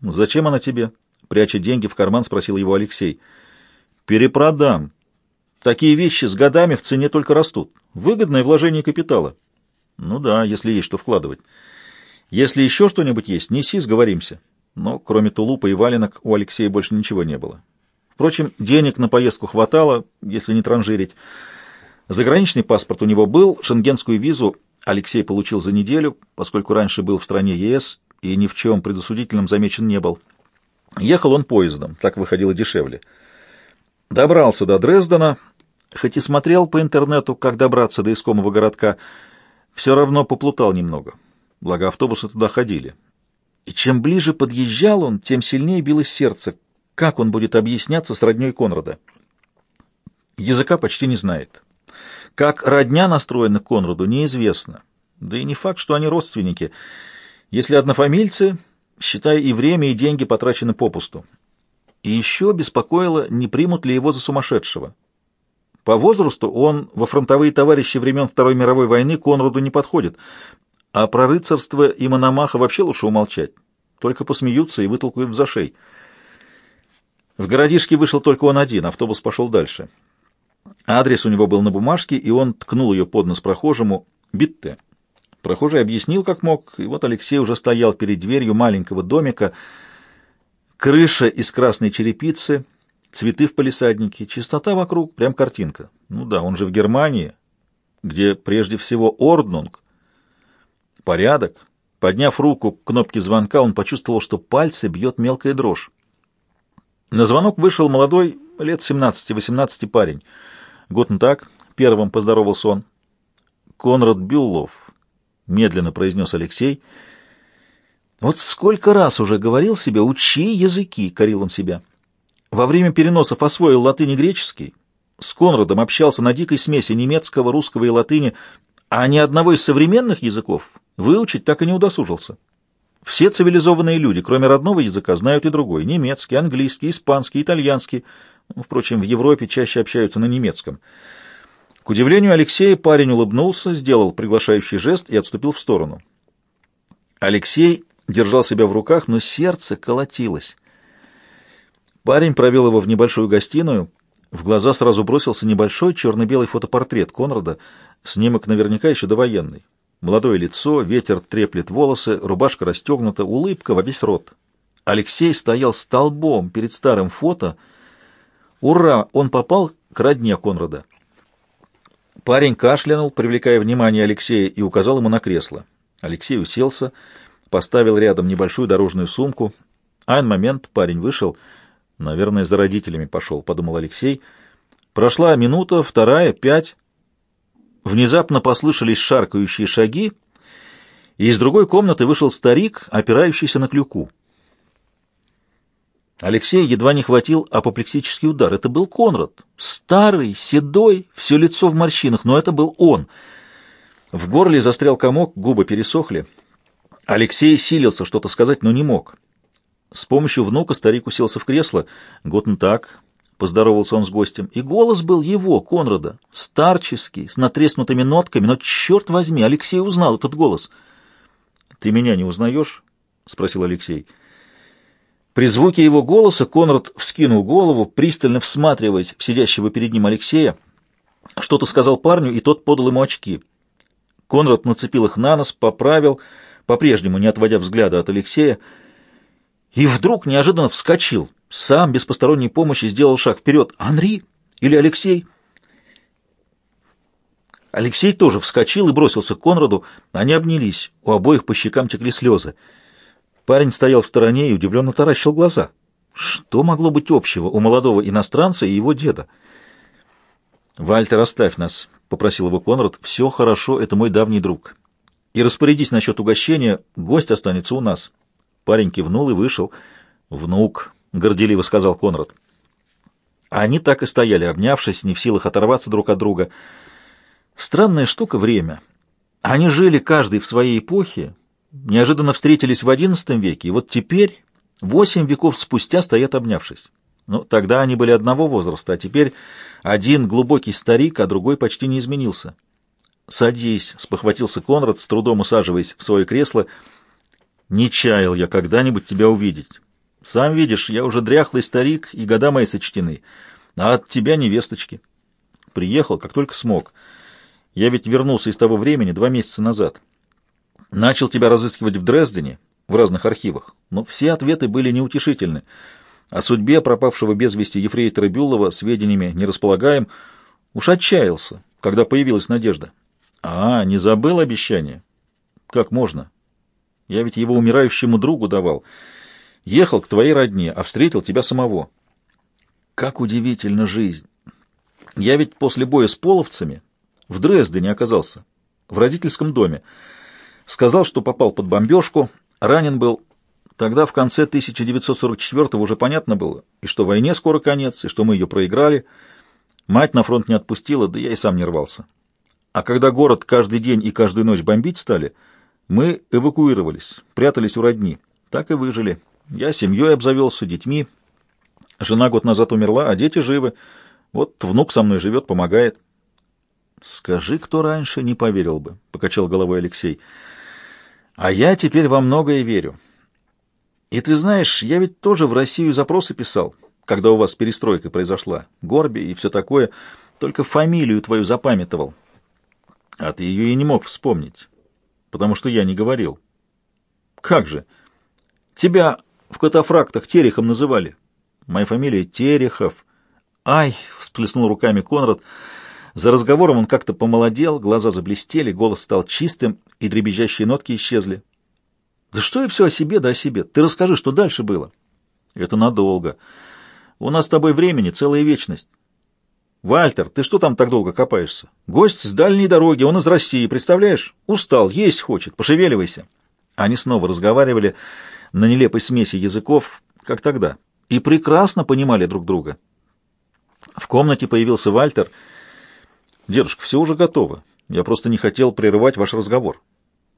Зачем она тебе? Пряча деньги в карман, спросил его Алексей. Перепродам. Такие вещи с годами в цене только растут. Выгодное вложение капитала. Ну да, если есть что вкладывать. Если еще что-нибудь есть, неси, сговоримся. Но кроме тулупа и валенок у Алексея больше ничего не было. Впрочем, денег на поездку хватало, если не транжирить. Заграничный паспорт у него был, шенгенскую визу Алексей получил за неделю, поскольку раньше был в стране ЕС и ни в чем предосудительном замечен не был. Ехал он поездом, так выходило дешевле. Добрался до Дрездена, хоть и смотрел по интернету, как добраться до искомого городка, все равно поплутал немного. Благо автобусы туда ходили. И чем ближе подъезжал он, тем сильнее билось сердце. Как он будет объясняться с родней Конрада? Языка почти не знает. Как родня настроена к Конраду, неизвестно. Да и не факт, что они родственники. Если однофамильцы, считай, и время, и деньги потрачены попусту. И еще беспокоило, не примут ли его за сумасшедшего. По возрасту он во фронтовые товарищи времен Второй мировой войны Конраду не подходит, а про рыцарство и Мономаха вообще лучше умолчать. Только посмеются и вытолкают в зашей. В городишке вышел только он один, автобус пошел дальше. Адрес у него был на бумажке, и он ткнул ее под нос прохожему «Битте». Прохожий объяснил, как мог, и вот Алексей уже стоял перед дверью маленького домика. Крыша из красной черепицы, цветы в палисаднике, чистота вокруг, прям картинка. Ну да, он же в Германии, где прежде всего Орднунг. Порядок. Подняв руку к кнопке звонка, он почувствовал, что пальцы бьет мелкая дрожь. На звонок вышел молодой, лет 17-18 парень. «Гутен так», — первым поздоровался он. «Конрад Бюллов», — медленно произнес Алексей. «Вот сколько раз уже говорил себе, учи языки», — корил он себя. Во время переносов освоил латынь и греческий. С Конрадом общался на дикой смеси немецкого, русского и латыни, а ни одного из современных языков выучить так и не удосужился. Все цивилизованные люди, кроме родного языка, знают и другой — немецкий, английский, испанский, итальянский — ну, впрочем, в Европе чаще общаются на немецком. К удивлению Алексея парень улыбнулся, сделал приглашающий жест и отступил в сторону. Алексей держал себя в руках, но сердце колотилось. Парень провел его в небольшую гостиную. В глаза сразу бросился небольшой черно-белый фотопортрет Конрада, снимок наверняка еще довоенный. Молодое лицо, ветер треплет волосы, рубашка расстегнута, улыбка во весь рот. Алексей стоял столбом перед старым фото — Ура! Он попал к родне Конрада. Парень кашлянул, привлекая внимание Алексея, и указал ему на кресло. Алексей уселся, поставил рядом небольшую дорожную сумку. Айн момент парень вышел. Наверное, за родителями пошел, подумал Алексей. Прошла минута, вторая, пять. Внезапно послышались шаркающие шаги, и из другой комнаты вышел старик, опирающийся на клюку. Алексей едва не хватил апоплексический удар. Это был Конрад. Старый, седой, все лицо в морщинах, но это был он. В горле застрял комок, губы пересохли. Алексей силился что-то сказать, но не мог. С помощью внука старик уселся в кресло. «Готн так», — поздоровался он с гостем. И голос был его, Конрада, старческий, с натреснутыми нотками, но, черт возьми, Алексей узнал этот голос. «Ты меня не узнаешь?» — спросил Алексей. «Алексей». При звуке его голоса Конрад вскинул голову, пристально всматриваясь в сидящего перед ним Алексея. Что-то сказал парню, и тот подал ему очки. Конрад нацепил их на нос, поправил, по-прежнему не отводя взгляда от Алексея, и вдруг неожиданно вскочил. Сам, без посторонней помощи, сделал шаг вперед. «Анри? Или Алексей?» Алексей тоже вскочил и бросился к Конраду. Они обнялись. У обоих по щекам текли слезы. Парень стоял в стороне и удивленно таращил глаза. Что могло быть общего у молодого иностранца и его деда? «Вальтер, оставь нас», — попросил его Конрад. «Все хорошо, это мой давний друг. И распорядись насчет угощения, гость останется у нас». Парень кивнул и вышел. «Внук», — горделиво сказал Конрад. Они так и стояли, обнявшись, не в силах оторваться друг от друга. Странная штука — время. Они жили каждый в своей эпохе, неожиданно встретились в XI веке, и вот теперь, восемь веков спустя, стоят обнявшись. Ну, тогда они были одного возраста, а теперь один глубокий старик, а другой почти не изменился. «Садись», — спохватился Конрад, с трудом усаживаясь в свое кресло. «Не чаял я когда-нибудь тебя увидеть. Сам видишь, я уже дряхлый старик, и года мои сочтены. А от тебя невесточки. Приехал, как только смог. Я ведь вернулся из того времени два месяца назад. Начал тебя разыскивать в Дрездене, в разных архивах, но все ответы были неутешительны. О судьбе пропавшего без вести ефрейтора Бюллова сведениями не располагаем. Уж отчаялся, когда появилась надежда. А, не забыл обещание? Как можно? Я ведь его умирающему другу давал. Ехал к твоей родне, а встретил тебя самого. Как удивительна жизнь! Я ведь после боя с половцами в Дрездене оказался, в родительском доме. Сказал, что попал под бомбежку, ранен был. Тогда, в конце 1944-го, уже понятно было, и что войне скоро конец, и что мы ее проиграли. Мать на фронт не отпустила, да я и сам не рвался. А когда город каждый день и каждую ночь бомбить стали, мы эвакуировались, прятались у родни. Так и выжили. Я семьей обзавелся, детьми. Жена год назад умерла, а дети живы. Вот внук со мной живет, помогает. Скажи, кто раньше, не поверил бы, — покачал головой Алексей. А я теперь во многое верю. И ты знаешь, я ведь тоже в Россию запросы писал, когда у вас перестройка произошла. Горби и все такое. Только фамилию твою запамятовал. А ты ее и не мог вспомнить, потому что я не говорил. Как же? Тебя в катафрактах Терехом называли. Моя фамилия Терехов. «Ай!» — всплеснул руками Конрад. За разговором он как-то помолодел, глаза заблестели, голос стал чистым, и дребезжащие нотки исчезли. «Да что я все о себе, да о себе? Ты расскажи, что дальше было?» «Это надолго. У нас с тобой времени целая вечность». «Вальтер, ты что там так долго копаешься? Гость с дальней дороги, он из России, представляешь? Устал, есть хочет, пошевеливайся». Они снова разговаривали на нелепой смеси языков, как тогда, и прекрасно понимали друг друга. В комнате появился Вальтер. «Дедушка, все уже готово. Я просто не хотел прерывать ваш разговор».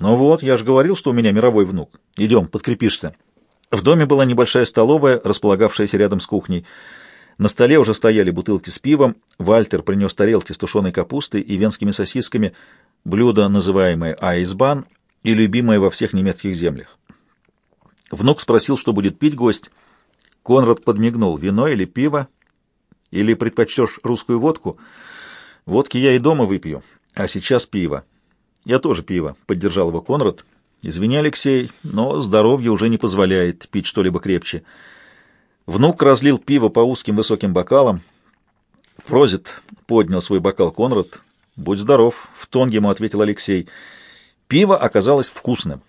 «Ну вот, я же говорил, что у меня мировой внук. Идем, подкрепишься». В доме была небольшая столовая, располагавшаяся рядом с кухней. На столе уже стояли бутылки с пивом. Вальтер принес тарелки с тушеной капустой и венскими сосисками, блюдо, называемое айсбан, и любимое во всех немецких землях. Внук спросил, что будет пить гость. Конрад подмигнул. «Вино или пиво?» Или предпочтешь русскую водку? Водки я и дома выпью, а сейчас пиво. Я тоже пиво, — поддержал его Конрад. Извини, Алексей, но здоровье уже не позволяет пить что-либо крепче. Внук разлил пиво по узким высоким бокалам. Прозит поднял свой бокал Конрад. «Будь здоров», — в тон ему ответил Алексей. Пиво оказалось вкусным.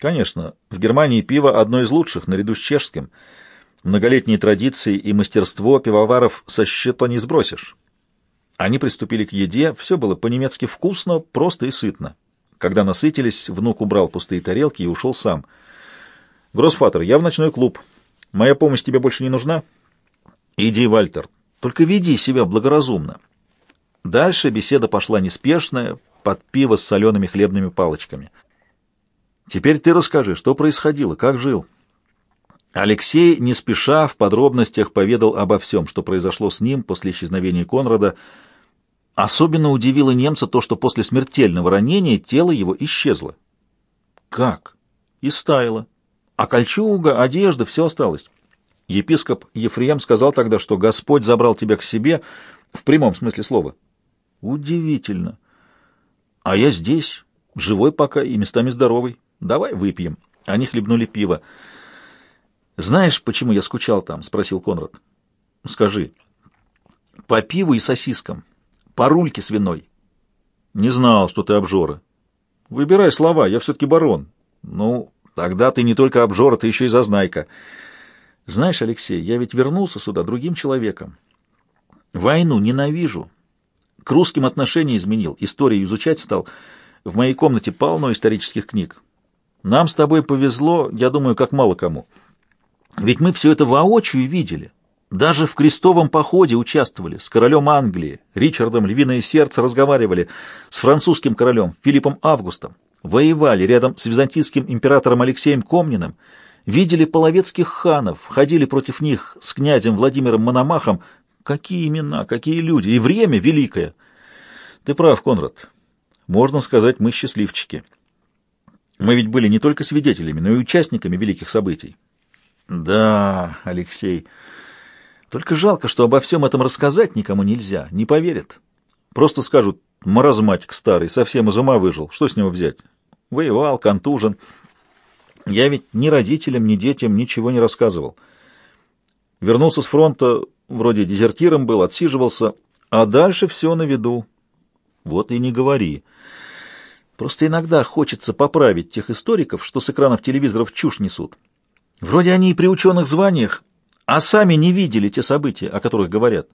Конечно, в Германии пиво одно из лучших, наряду с чешским — Многолетние традиции и мастерство пивоваров со счета не сбросишь. Они приступили к еде, все было по-немецки вкусно, просто и сытно. Когда насытились, внук убрал пустые тарелки и ушел сам. «Гроссфатер, я в ночной клуб. Моя помощь тебе больше не нужна?» «Иди, Вальтер, только веди себя благоразумно». Дальше беседа пошла неспешная, под пиво с солеными хлебными палочками. «Теперь ты расскажи, что происходило, как жил?» Алексей, не спеша, в подробностях поведал обо всем, что произошло с ним после исчезновения Конрада. Особенно удивило немца то, что после смертельного ранения тело его исчезло. Как? И стаяло. А кольчуга, одежда, все осталось. Епископ Ефрем сказал тогда, что Господь забрал тебя к себе, в прямом смысле слова. Удивительно. А я здесь, живой пока и местами здоровый. Давай выпьем. Они хлебнули пиво. «Знаешь, почему я скучал там?» — спросил Конрад. «Скажи». «По пиву и сосискам. По рульке свиной». «Не знал, что ты обжора». «Выбирай слова, я все-таки барон». «Ну, тогда ты не только обжора, ты еще и зазнайка». «Знаешь, Алексей, я ведь вернулся сюда другим человеком. Войну ненавижу. К русским отношения изменил, историю изучать стал. В моей комнате полно исторических книг. Нам с тобой повезло, я думаю, как мало кому». Ведь мы все это воочию видели. Даже в крестовом походе участвовали, с королем Англии, Ричардом Львиное Сердце разговаривали, с французским королем Филиппом Августом, воевали рядом с византийским императором Алексеем Комниным, видели половецких ханов, ходили против них с князем Владимиром Мономахом. Какие имена, какие люди, и время великое. Ты прав, Конрад. Можно сказать, мы счастливчики. Мы ведь были не только свидетелями, но и участниками великих событий. Да, Алексей. Только жалко, что обо всем этом рассказать никому нельзя, не поверят. Просто скажут, маразматик старый, совсем из ума выжил, что с него взять? Воевал, контужен. Я ведь ни родителям, ни детям ничего не рассказывал. Вернулся с фронта, вроде дезертиром был, отсиживался, а дальше все на виду. Вот и не говори. Просто иногда хочется поправить тех историков, что с экранов телевизоров чушь несут. Вроде они и при ученых званиях, а сами не видели те события, о которых говорят.